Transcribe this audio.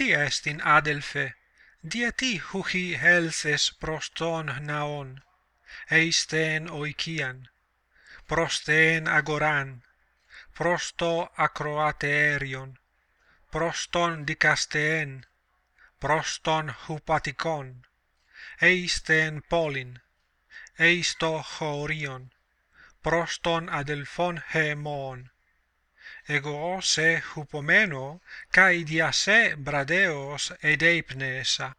τι έστιν άδελφε, διατί χουχή έλθες προς των ναών, εις τεν οικίαν, προς τεν αγοράν, προς το ακροατέριον, προς τον δικαστέν, προς τον χουπατικόν, εις τεν χωρίον, προς ἐγὼ σε ὑπομένω καί διὰ σὲ βραδέως ἐδείπνεασα